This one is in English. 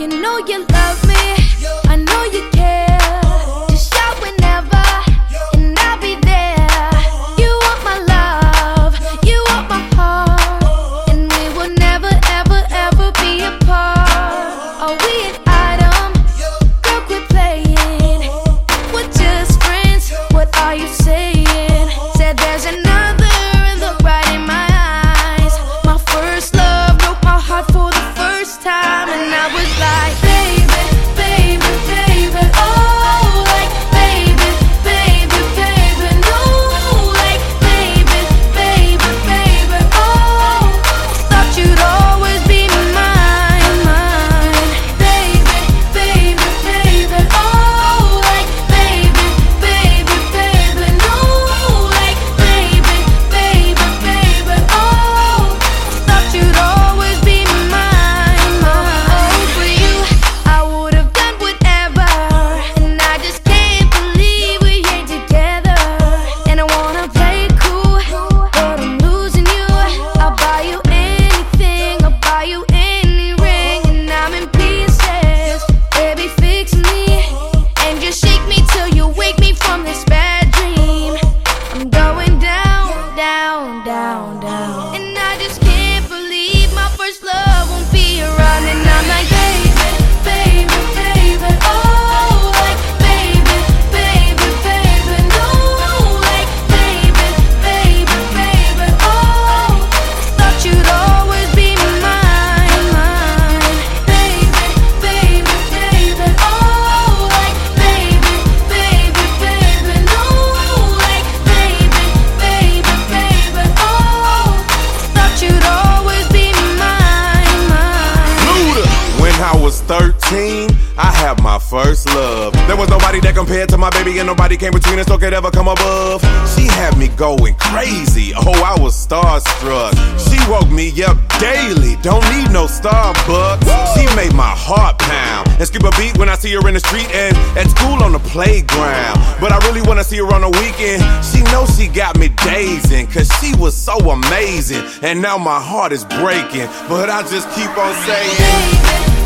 you know you love me 13, I have my first love. There was nobody that compared to my baby, and nobody came between us or could ever come above. She had me going crazy. Oh, I was starstruck. She woke me up daily. Don't need no Starbucks. She made my heart pound and skip a beat when I see her in the street and at school on the playground. But I really wanna see her on the weekend. She knows she got me dazing, cause she was so amazing. And now my heart is breaking, but I just keep on saying. Baby.